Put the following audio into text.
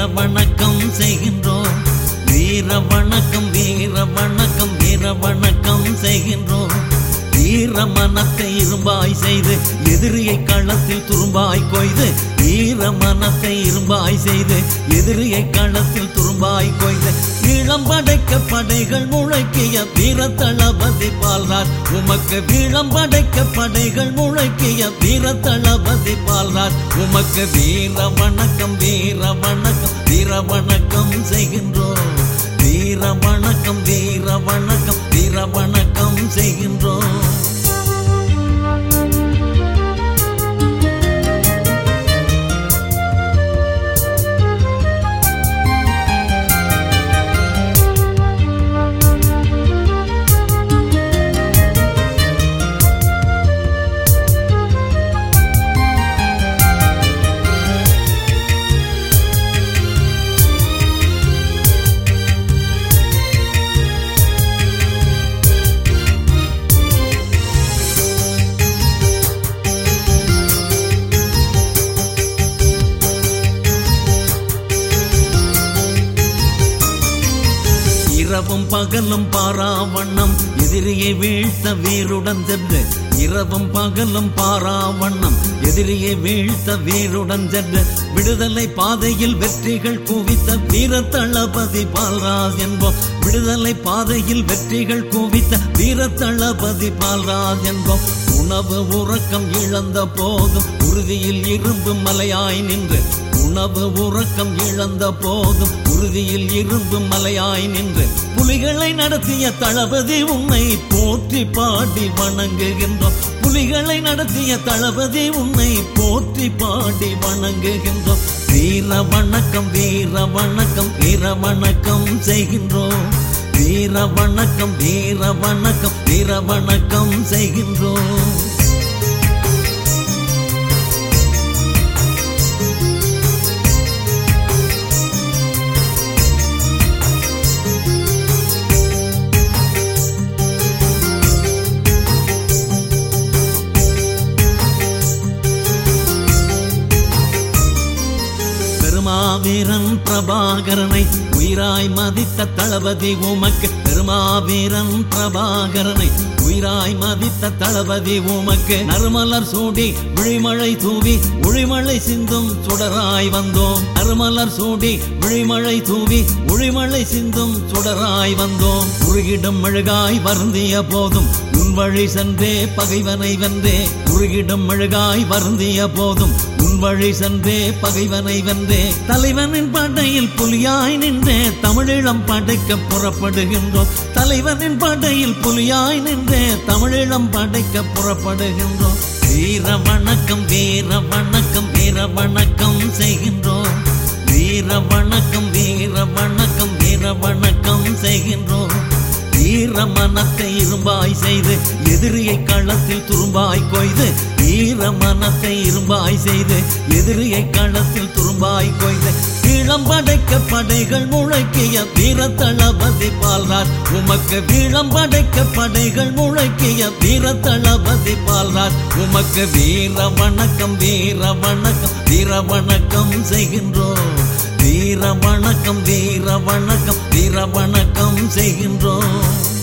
வணக்கம் வீர வணக்கம் செய்கின்றோம். வீர வணக்கம் வீர வணக்கம் வீர வணக்கம் செய்கின்றோம். வீர மனத்தை இரும்பாய் செய்து எதிரியை களத்தில் துரும்பாய் கொய்து. வீர மனத்தை இரும்பாய் செய்து எதிரியை களத்தில் துரும்பாய் கொய்து. இளம்பட படைகள் முழக்கிய வீர தளபதி பால்ரார் உமக்கு வீழம் படைக்க படைகள் முழக்கிய வீர தளபதி பால்ரார் உமக்கு வீர வணக்கம் வீர வணக்கம் வீர வணக்கம் செய்கின்றோம். வீர வணக்கம் வீர வணக்கம் வீர வணக்கம் செய்கின்றோம். இரவும் பகலும் பாராவண்ணம். எதிரியை வீழ்த்த வீருடன் சென்று இரவும் பகலும் பாராவண்ணம். எதிரியை வீழ்த்த வீருடன் சென்று விடுதலை பாதையில் வெற்றிகள் குவித்த வீர தளபதி பால்ராஜ் என்போம். விடுதலை பாதையில் வெற்றிகள் குவித்த வீர தளபதி பால்ராஜ் என்போம். உணவு உறக்கம் இழந்த போதும் உறுதியில் இரும்பு மலையாய் நின்று. உணவு உறக்கம் இழந்த போதும் உறுதியில் இரும்பு மலையாய் நின்று. புலிகளை நடத்திய தளபதி உன்னை போற்றி பாடி வணங்குகின்றோம். புலிகளை நடத்திய தளபதி உன்னை போற்றி பாடி வணங்குகின்றோம். வீர வணக்கம் வீர வணக்கம் வீர வணக்கம் செய்கின்றோம். வீர வணக்கம் வீர வணக்கம் வீர வணக்கம் செய்கின்றோம். பெருமாவீரன் பிரபாகரனை உயிராய் மதித்த தளபதி உமக்கு பெருமாவீரன் பிரபாகரனை உயிராய் மதித்த தளபதி உமக்கு நறுமலர் சூடி விழிமழை தூவி ஒளிமழை சிந்தும் சுடராய் வந்தோம். நறுமலர் சூடி விழிமழை தூவி ஒளிமழை சிந்தும் சுடராய் வந்தோம். உருகிடும் மெழுகாய் வருந்திய போதும் உன் வழி சென்றே பகைவனை வென்றே. உருகிடும் மெழுகாய் வருந்திய போதும் உன் வழி சென்றே பகைவனை வென்றே. தலைவனின் படையில் புலியாய் நின்றே. தமிழீழம் படைக்க புறப்படுகின்றோம். தலைவனின் படையில் புலியாய் நின்றே. தமிழீழம் படைக்க புறப்படுகின்றோம். வீர வணக்கம் வீர வணக்கம் வீர வணக்கம் செய்கின்றோம். வீர வணக்கம் வீர வணக்கம் வீர வணக்கம் செய்கின்றோம். வீர மனத்தை இரும்பாய் செய்து எதிரியை களத்தில் துரும்பாய் கொய்து. வீர மனத்தை இரும்பாய் செய்து எதிரியை களத்தில் துரும்பாய் கொய்து. வீழம்படைக்க படைகள் முழக்கிய வீர தளபதி பால்ராஜ் உமக்கு வீழம்படைக்க படைகள் முழக்கிய வீர தளபதி பால்ராஜ் உமக்கு வீர வணக்கம் வீர வணக்கம் வீர வணக்கம் செய்கின்றோம். வீர வணக்கம் வீர வணக்கம் வீர வணக்கம் செய்கின்றோம்.